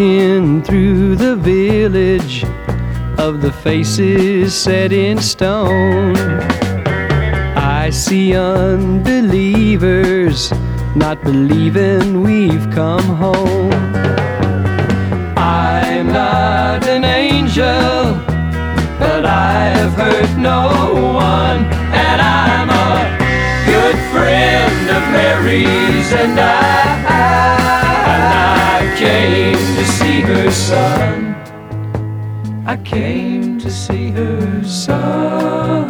walking through the village of the faces set in stone. I see unbelievers not believing we've come home. I'm not an angel, but I have hurt no one, and I'm a good friend of Mary's, and I, and I came to see her son. I came to see her son.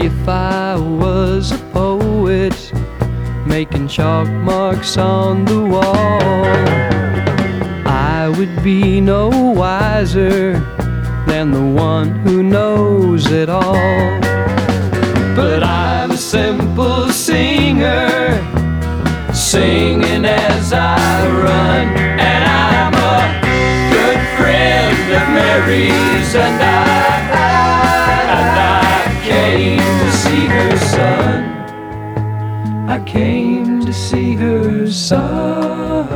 If I was a poet making chalk marks on the wall, I would be no wiser than the one who knows it all. But I'm a simple singer, singing as I run, I came to see her son.